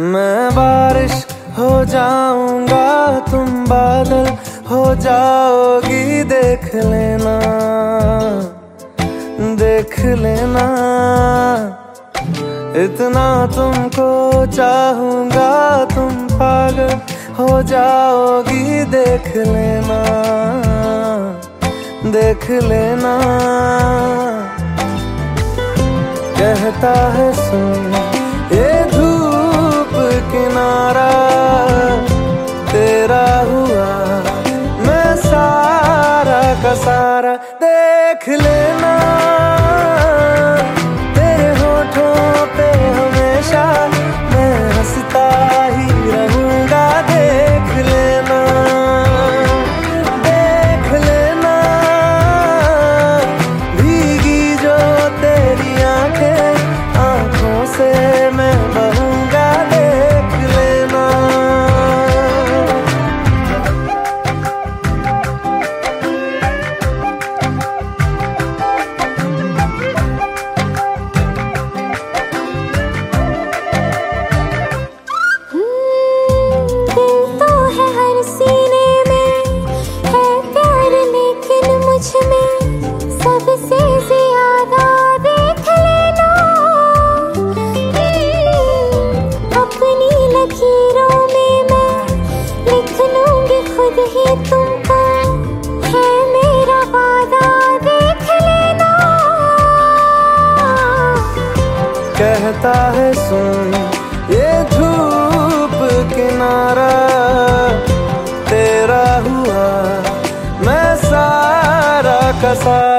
मैं बारिश हो जाऊँगा, तुम बादल हो जाओगी, देख लेना देख लेना। इतना तुमको चाहूँगा, तुम पागल हो जाओगी, देख लेना देख लेना। कहता है, सुन, ये धू किनारा तेरा हुआ मैं सारा का सारा कहता है सुन ये धूप किनारा तेरा हुआ मैं सारा कसा